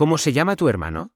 ¿Cómo se llama tu hermano?